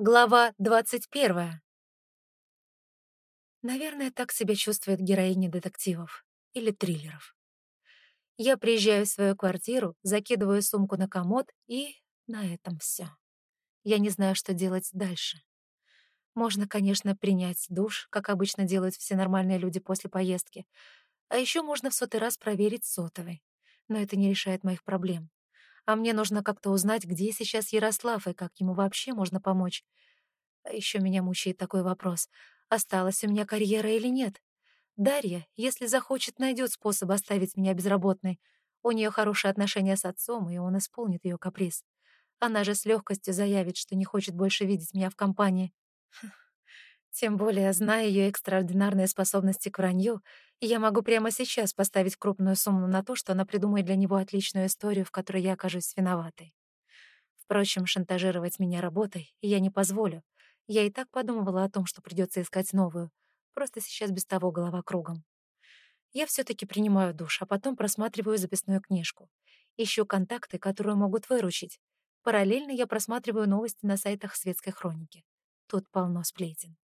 Глава двадцать первая. Наверное, так себя чувствует героиня детективов или триллеров. Я приезжаю в свою квартиру, закидываю сумку на комод, и на этом все. Я не знаю, что делать дальше. Можно, конечно, принять душ, как обычно делают все нормальные люди после поездки. А еще можно в сотый раз проверить сотовый. Но это не решает моих проблем а мне нужно как-то узнать, где сейчас Ярослав и как ему вообще можно помочь. А еще меня мучает такой вопрос. Осталась у меня карьера или нет? Дарья, если захочет, найдет способ оставить меня безработной. У нее хорошие отношения с отцом, и он исполнит ее каприз. Она же с легкостью заявит, что не хочет больше видеть меня в компании. Тем более, зная ее экстраординарные способности к вранью, я могу прямо сейчас поставить крупную сумму на то, что она придумает для него отличную историю, в которой я окажусь виноватой. Впрочем, шантажировать меня работой я не позволю. Я и так подумывала о том, что придется искать новую. Просто сейчас без того голова кругом. Я все таки принимаю душ, а потом просматриваю записную книжку. Ищу контакты, которые могут выручить. Параллельно я просматриваю новости на сайтах светской хроники. Тут полно сплетен.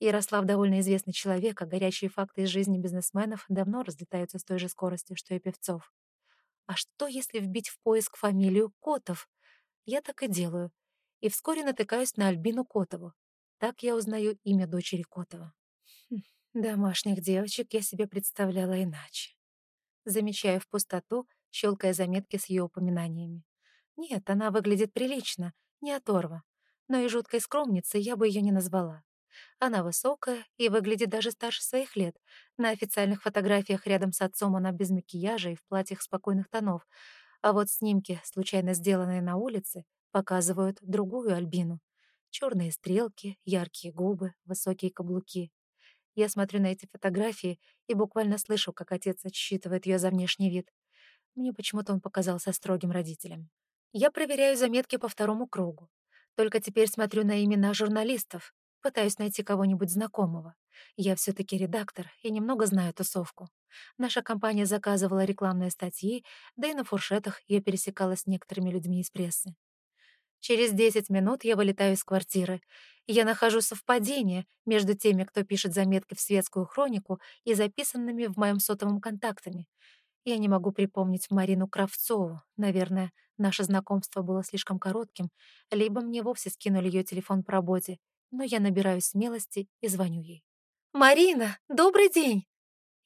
Ярослав довольно известный человек, а горячие факты из жизни бизнесменов давно разлетаются с той же скоростью, что и певцов. А что, если вбить в поиск фамилию Котов? Я так и делаю. И вскоре натыкаюсь на Альбину Котову. Так я узнаю имя дочери Котова. Хм, домашних девочек я себе представляла иначе. Замечаю в пустоту, щелкая заметки с ее упоминаниями. Нет, она выглядит прилично, не оторва. Но и жуткой скромницей я бы ее не назвала. Она высокая и выглядит даже старше своих лет. На официальных фотографиях рядом с отцом она без макияжа и в платьях спокойных тонов. А вот снимки, случайно сделанные на улице, показывают другую Альбину. Черные стрелки, яркие губы, высокие каблуки. Я смотрю на эти фотографии и буквально слышу, как отец отсчитывает ее за внешний вид. Мне почему-то он показался строгим родителем. Я проверяю заметки по второму кругу. Только теперь смотрю на имена журналистов. Пытаюсь найти кого-нибудь знакомого. Я все таки редактор и немного знаю тусовку. Наша компания заказывала рекламные статьи, да и на фуршетах я пересекалась с некоторыми людьми из прессы. Через 10 минут я вылетаю из квартиры. Я нахожу совпадение между теми, кто пишет заметки в светскую хронику, и записанными в моем сотовом контактами. Я не могу припомнить Марину Кравцову. Наверное, наше знакомство было слишком коротким, либо мне вовсе скинули ее телефон по работе, но я набираю смелости и звоню ей. «Марина, добрый день!»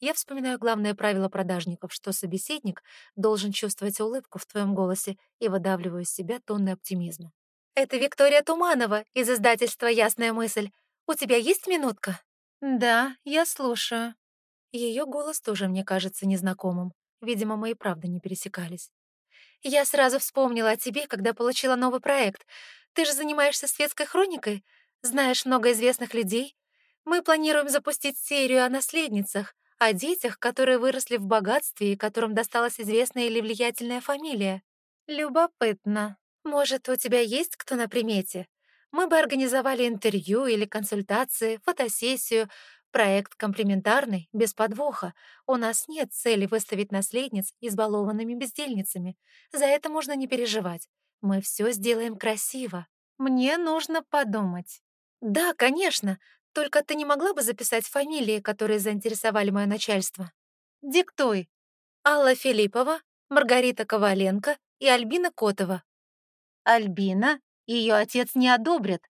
Я вспоминаю главное правило продажников, что собеседник должен чувствовать улыбку в твоем голосе и выдавливаю из себя тонны оптимизма. «Это Виктория Туманова из издательства «Ясная мысль». У тебя есть минутка?» «Да, я слушаю». Ее голос тоже мне кажется незнакомым. Видимо, мы и правда не пересекались. «Я сразу вспомнила о тебе, когда получила новый проект. Ты же занимаешься светской хроникой? Знаешь много известных людей? Мы планируем запустить серию о наследницах, о детях, которые выросли в богатстве и которым досталась известная или влиятельная фамилия. Любопытно. Может, у тебя есть кто на примете? Мы бы организовали интервью или консультации, фотосессию, проект комплементарный, без подвоха. У нас нет цели выставить наследниц избалованными бездельницами. За это можно не переживать. Мы все сделаем красиво. Мне нужно подумать. «Да, конечно. Только ты не могла бы записать фамилии, которые заинтересовали мое начальство?» «Диктуй. Алла Филиппова, Маргарита Коваленко и Альбина Котова». «Альбина? Ее отец не одобрит.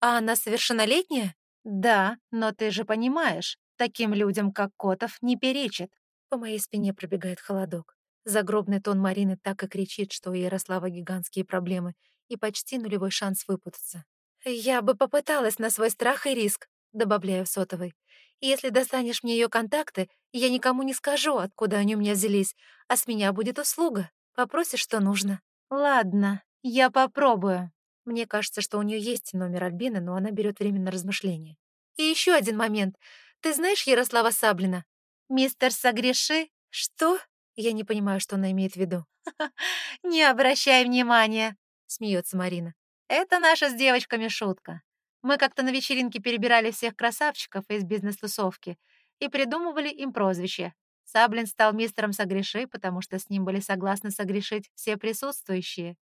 А она совершеннолетняя?» «Да, но ты же понимаешь, таким людям, как Котов, не перечит». По моей спине пробегает холодок. Загробный тон Марины так и кричит, что у Ярослава гигантские проблемы и почти нулевой шанс выпутаться. «Я бы попыталась на свой страх и риск», — добавляю в сотовый. «Если достанешь мне ее контакты, я никому не скажу, откуда они у меня взялись, а с меня будет услуга. Попросишь, что нужно». «Ладно, я попробую». Мне кажется, что у нее есть номер Альбины, но она берет время на размышление. «И еще один момент. Ты знаешь Ярослава Саблина?» «Мистер Согреши?» «Что?» Я не понимаю, что она имеет в виду. «Не обращай внимания», — смеется Марина. Это наша с девочками шутка. Мы как-то на вечеринке перебирали всех красавчиков из бизнес-тусовки и придумывали им прозвище. Саблин стал мистером Согреши, потому что с ним были согласны согрешить все присутствующие.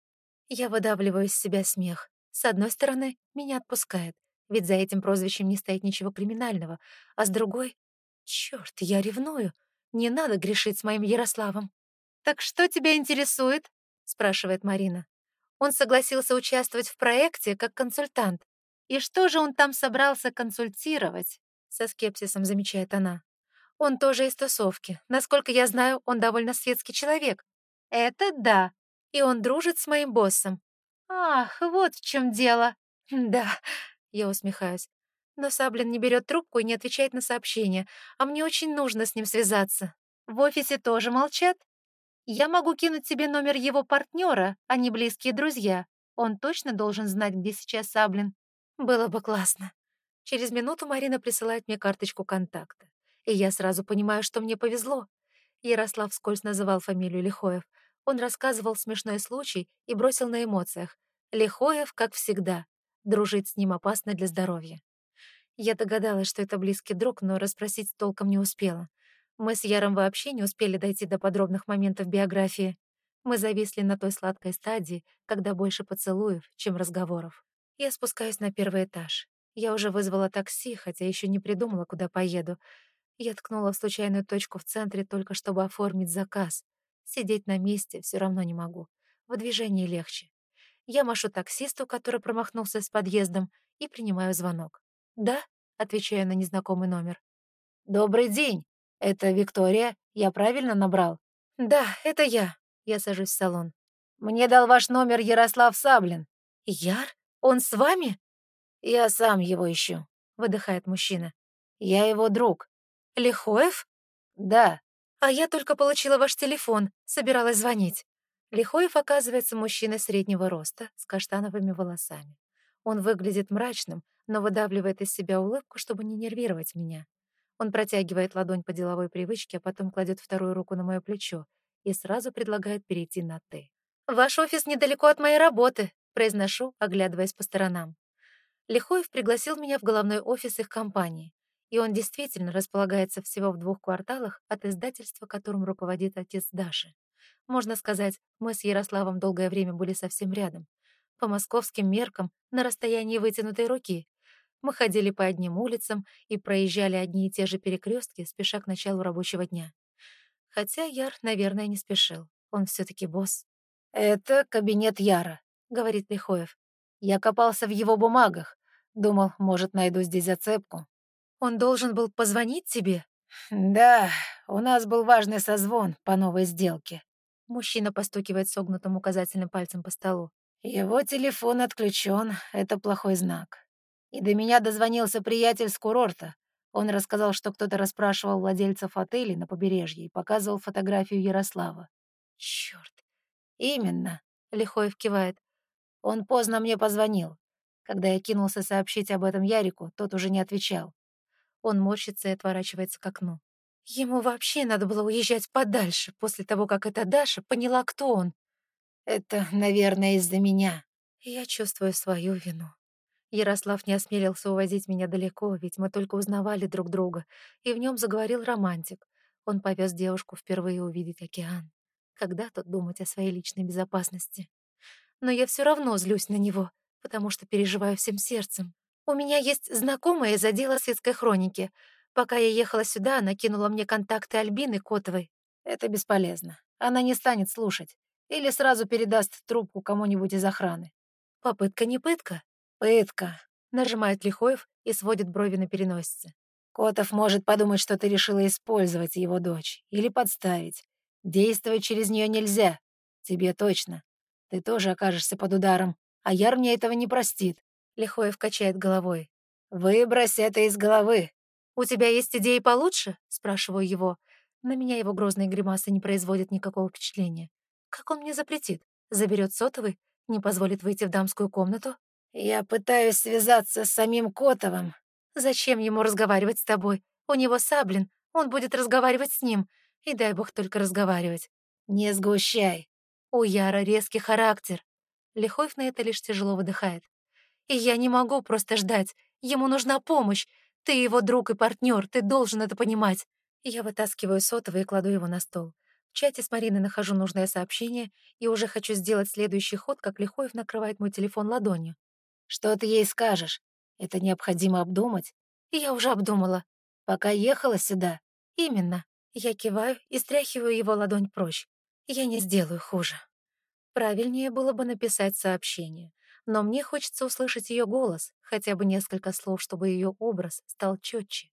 Я выдавливаю из себя смех. С одной стороны, меня отпускает, ведь за этим прозвищем не стоит ничего криминального, а с другой... Чёрт, я ревную. Не надо грешить с моим Ярославом. «Так что тебя интересует?» — спрашивает Марина. Он согласился участвовать в проекте как консультант. И что же он там собрался консультировать? Со скепсисом замечает она. Он тоже из тусовки. Насколько я знаю, он довольно светский человек. Это да. И он дружит с моим боссом. Ах, вот в чем дело. Да, я усмехаюсь. Но Саблин не берет трубку и не отвечает на сообщения, а мне очень нужно с ним связаться. В офисе тоже молчат? Я могу кинуть тебе номер его партнера, а не близкие друзья. Он точно должен знать, где сейчас Саблин. Было бы классно. Через минуту Марина присылает мне карточку контакта. И я сразу понимаю, что мне повезло. Ярослав вскользь называл фамилию Лихоев. Он рассказывал смешной случай и бросил на эмоциях. Лихоев, как всегда. Дружить с ним опасно для здоровья. Я догадалась, что это близкий друг, но расспросить толком не успела. Мы с Яром вообще не успели дойти до подробных моментов биографии. Мы зависли на той сладкой стадии, когда больше поцелуев, чем разговоров. Я спускаюсь на первый этаж. Я уже вызвала такси, хотя еще не придумала, куда поеду. Я ткнула в случайную точку в центре только чтобы оформить заказ. Сидеть на месте все равно не могу. В движении легче. Я машу таксисту, который промахнулся с подъездом, и принимаю звонок. «Да?» — отвечаю на незнакомый номер. «Добрый день!» «Это Виктория? Я правильно набрал?» «Да, это я». Я сажусь в салон. «Мне дал ваш номер Ярослав Саблин». «Яр? Он с вами?» «Я сам его ищу», — выдыхает мужчина. «Я его друг». «Лихоев?» «Да». «А я только получила ваш телефон, собиралась звонить». Лихоев оказывается мужчиной среднего роста, с каштановыми волосами. Он выглядит мрачным, но выдавливает из себя улыбку, чтобы не нервировать меня. Он протягивает ладонь по деловой привычке, а потом кладет вторую руку на мое плечо и сразу предлагает перейти на «ты». «Ваш офис недалеко от моей работы», — произношу, оглядываясь по сторонам. Лихоев пригласил меня в головной офис их компании, и он действительно располагается всего в двух кварталах от издательства, которым руководит отец Даши. Можно сказать, мы с Ярославом долгое время были совсем рядом. По московским меркам, на расстоянии вытянутой руки, мы ходили по одним улицам и проезжали одни и те же перекрестки, спеша к началу рабочего дня. Хотя Яр, наверное, не спешил. Он все таки босс. «Это кабинет Яра», — говорит Лихоев. «Я копался в его бумагах. Думал, может, найду здесь зацепку». «Он должен был позвонить тебе?» «Да, у нас был важный созвон по новой сделке». Мужчина постукивает согнутым указательным пальцем по столу. «Его телефон отключен. Это плохой знак. И до меня дозвонился приятель с курорта. Он рассказал, что кто-то расспрашивал владельцев отелей на побережье и показывал фотографию Ярослава. Черт! Именно, Лихоев кивает. Он поздно мне позвонил. Когда я кинулся сообщить об этом Ярику, тот уже не отвечал. Он морщится и отворачивается к окну. Ему вообще надо было уезжать подальше, после того, как эта Даша поняла, кто он. Это, наверное, из-за меня. Я чувствую свою вину. Ярослав не осмелился увозить меня далеко, ведь мы только узнавали друг друга, и в нем заговорил романтик. Он повез девушку впервые увидеть океан. Когда тут думать о своей личной безопасности? Но я все равно злюсь на него, потому что переживаю всем сердцем. У меня есть знакомая из отдела светской хроники. Пока я ехала сюда, она кинула мне контакты Альбины Котовой. Это бесполезно. Она не станет слушать. Или сразу передаст трубку кому-нибудь из охраны. Попытка не пытка. «Пытка», — нажимает Лихоев и сводит брови на переносице. «Котов может подумать, что ты решила использовать его дочь или подставить. Действовать через нее нельзя. Тебе точно. Ты тоже окажешься под ударом, а Яр мне этого не простит». Лихоев качает головой. «Выбрось это из головы». «У тебя есть идеи получше?» — спрашиваю его. На меня его грозные гримасы не производят никакого впечатления. Как он мне запретит? Заберет сотовый? Не позволит выйти в дамскую комнату? «Я пытаюсь связаться с самим Котовым». «Зачем ему разговаривать с тобой? У него Саблин, он будет разговаривать с ним. И дай бог только разговаривать». «Не сгущай». У Яра резкий характер. Лихоев на это лишь тяжело выдыхает. «И я не могу просто ждать. Ему нужна помощь. Ты его друг и партнер, ты должен это понимать». Я вытаскиваю сотовый и кладу его на стол. В чате с Мариной нахожу нужное сообщение и уже хочу сделать следующий ход, как Лихоев накрывает мой телефон ладонью. Что ты ей скажешь? Это необходимо обдумать. Я уже обдумала. Пока ехала сюда. Именно. Я киваю и стряхиваю его ладонь прочь. Я не сделаю хуже. Правильнее было бы написать сообщение. Но мне хочется услышать ее голос, хотя бы несколько слов, чтобы ее образ стал четче.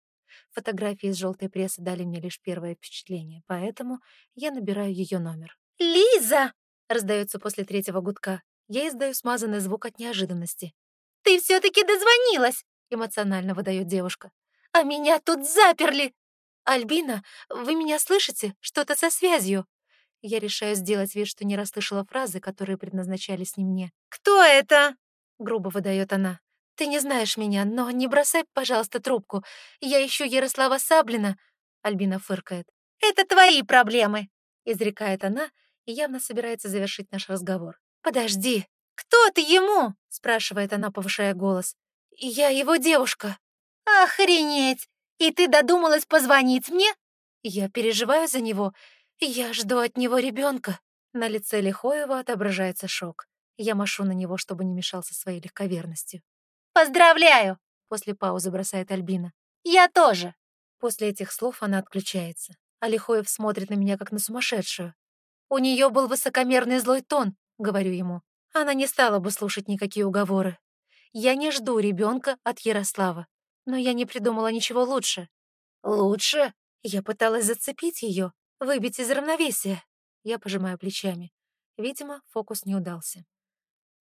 Фотографии из желтой прессы дали мне лишь первое впечатление, поэтому я набираю ее номер. «Лиза!» — раздается после третьего гудка. Я издаю смазанный звук от неожиданности. «Ты все-таки дозвонилась!» — эмоционально выдает девушка. «А меня тут заперли!» «Альбина, вы меня слышите? Что-то со связью!» Я решаю сделать вид, что не расслышала фразы, которые предназначались не мне. «Кто это?» — грубо выдает она. «Ты не знаешь меня, но не бросай, пожалуйста, трубку. Я ищу Ярослава Саблина», — Альбина фыркает. «Это твои проблемы», — изрекает она и явно собирается завершить наш разговор. «Подожди, кто ты ему?» — спрашивает она, повышая голос. «Я его девушка». «Охренеть! И ты додумалась позвонить мне?» «Я переживаю за него. Я жду от него ребенка». На лице Лихоева отображается шок. Я машу на него, чтобы не мешался своей легковерностью. «Поздравляю!» — после паузы бросает Альбина. «Я тоже!» После этих слов она отключается. А Лихоев смотрит на меня, как на сумасшедшую. «У нее был высокомерный злой тон», — говорю ему. Она не стала бы слушать никакие уговоры. Я не жду ребенка от Ярослава, но я не придумала ничего лучше. Лучше? Я пыталась зацепить ее, выбить из равновесия. Я пожимаю плечами. Видимо, фокус не удался.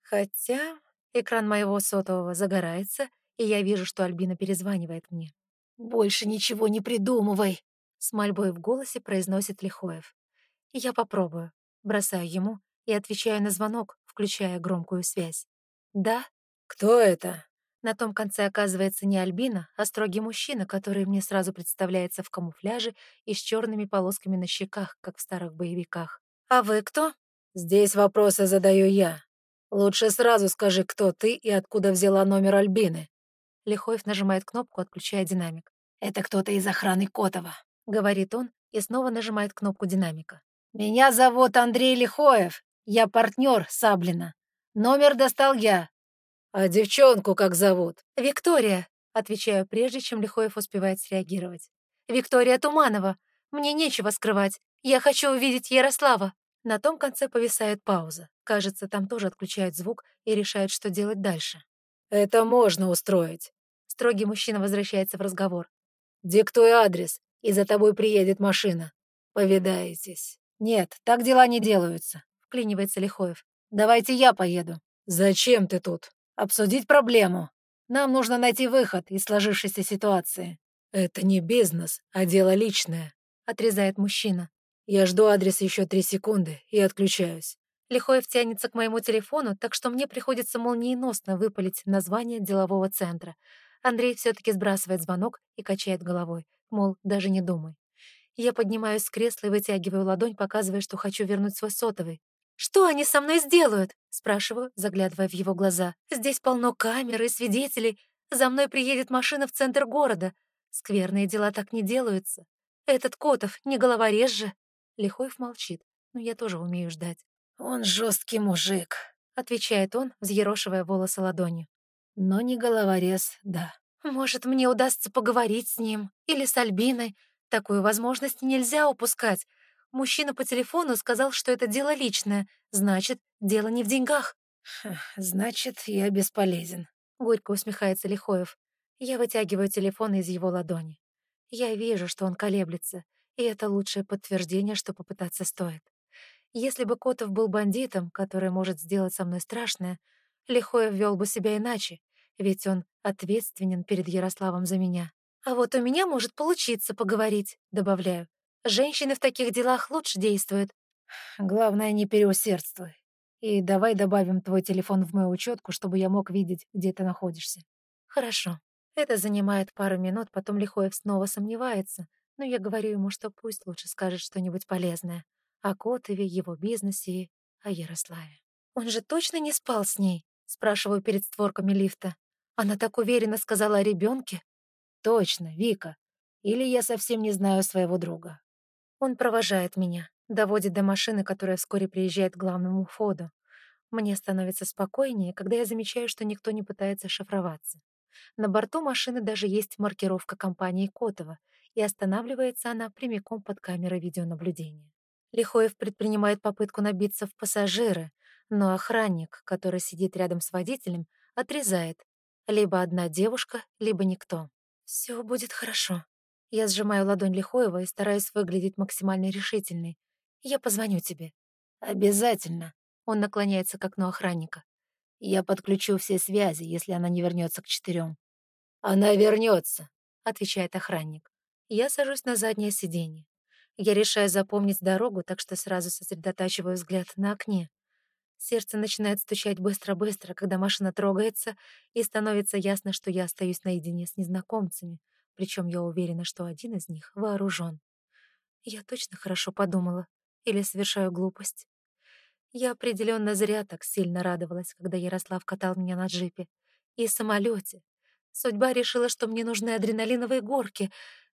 Хотя экран моего сотового загорается, и я вижу, что Альбина перезванивает мне. «Больше ничего не придумывай», — с мольбой в голосе произносит Лихоев. Я попробую. Бросаю ему и отвечаю на звонок, включая громкую связь. «Да?» «Кто это?» На том конце оказывается не Альбина, а строгий мужчина, который мне сразу представляется в камуфляже и с черными полосками на щеках, как в старых боевиках. «А вы кто?» «Здесь вопросы задаю я. Лучше сразу скажи, кто ты и откуда взяла номер Альбины». Лихоев нажимает кнопку, отключая динамик. «Это кто-то из охраны Котова», — говорит он и снова нажимает кнопку динамика. «Меня зовут Андрей Лихоев. Я партнер Саблина. Номер достал я. А девчонку как зовут? Виктория, отвечаю, прежде чем Лихоев успевает среагировать. Виктория Туманова. Мне нечего скрывать. Я хочу увидеть Ярослава. На том конце повисает пауза. Кажется, там тоже отключают звук и решают, что делать дальше. «Это можно устроить». Строгий мужчина возвращается в разговор. «Диктуй адрес, и за тобой приедет машина. Повидаетесь». «Нет, так дела не делаются», — вклинивается Лихоев. «Давайте я поеду». «Зачем ты тут?» «Обсудить проблему. Нам нужно найти выход из сложившейся ситуации». «Это не бизнес, а дело личное», — отрезает мужчина. «Я жду адрес еще три секунды и отключаюсь». Лихоев тянется к моему телефону, так что мне приходится молниеносно выпалить название делового центра. Андрей все-таки сбрасывает звонок и качает головой, мол, даже не думай. Я поднимаюсь с кресла и вытягиваю ладонь, показывая, что хочу вернуть свой сотовый. «Что они со мной сделают?» — спрашиваю, заглядывая в его глаза. «Здесь полно камер и свидетелей. За мной приедет машина в центр города. Скверные дела так не делаются. Этот Котов не головорез же». Лихоев молчит, но я тоже умею ждать. «Он жесткий мужик», — отвечает он, взъерошивая волосы ладонью. «Но не головорез, да». «Может, мне удастся поговорить с ним или с Альбиной. Такую возможность нельзя упускать. Мужчина по телефону сказал, что это дело личное. Значит, дело не в деньгах. «Значит, я бесполезен», — горько усмехается Лихоев. Я вытягиваю телефон из его ладони. Я вижу, что он колеблется, и это лучшее подтверждение, что попытаться стоит. Если бы Котов был бандитом, который может сделать со мной страшное, Лихоев вел бы себя иначе, ведь он ответственен перед Ярославом за меня. А вот у меня может получиться поговорить, добавляю. Женщины в таких делах лучше действуют. Главное, не переусердствуй. И давай добавим твой телефон в мою учетку, чтобы я мог видеть, где ты находишься. Хорошо. Это занимает пару минут, потом Лихоев снова сомневается, но я говорю ему, что пусть лучше скажет что-нибудь полезное. О Котове, его бизнесе и о Ярославе. Он же точно не спал с ней? Спрашиваю перед створками лифта. Она так уверенно сказала о ребенке. Точно, Вика. Или я совсем не знаю своего друга. Он провожает меня, доводит до машины, которая вскоре приезжает к главному входу. Мне становится спокойнее, когда я замечаю, что никто не пытается шифроваться. На борту машины даже есть маркировка компании Котова, и останавливается она прямиком под камерой видеонаблюдения. Лихоев предпринимает попытку набиться в пассажиры, но охранник, который сидит рядом с водителем, отрезает. Либо одна девушка, либо никто. Все будет хорошо. Я сжимаю ладонь Лихоева и стараюсь выглядеть максимально решительной. Я позвоню тебе. Обязательно. Он наклоняется к окну охранника. Я подключу все связи, если она не вернется к четырем. Она вернется, отвечает охранник. Я сажусь на заднее сиденье. Я решаю запомнить дорогу, так что сразу сосредотачиваю взгляд на окне. Сердце начинает стучать быстро-быстро, когда машина трогается, и становится ясно, что я остаюсь наедине с незнакомцами, причем я уверена, что один из них вооружен. Я точно хорошо подумала. Или совершаю глупость. Я определенно зря так сильно радовалась, когда Ярослав катал меня на джипе. И самолете. Судьба решила, что мне нужны адреналиновые горки,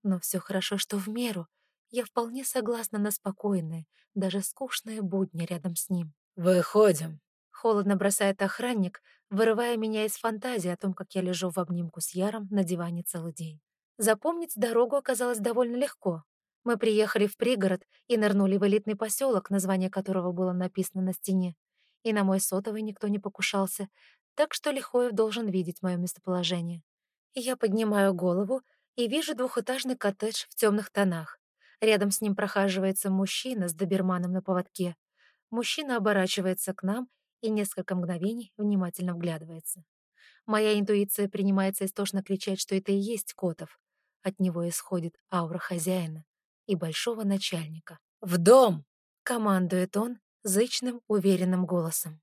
но все хорошо, что в меру — я вполне согласна на спокойное, даже скучное будни рядом с ним. «Выходим», — холодно бросает охранник, вырывая меня из фантазии о том, как я лежу в обнимку с Яром на диване целый день. Запомнить дорогу оказалось довольно легко. Мы приехали в пригород и нырнули в элитный поселок, название которого было написано на стене. И на мой сотовый никто не покушался, так что Лихоев должен видеть мое местоположение. Я поднимаю голову и вижу двухэтажный коттедж в темных тонах. Рядом с ним прохаживается мужчина с доберманом на поводке. Мужчина оборачивается к нам и несколько мгновений внимательно вглядывается. Моя интуиция принимается истошно кричать, что это и есть Котов. От него исходит аура хозяина и большого начальника. «В дом!» — командует он зычным, уверенным голосом.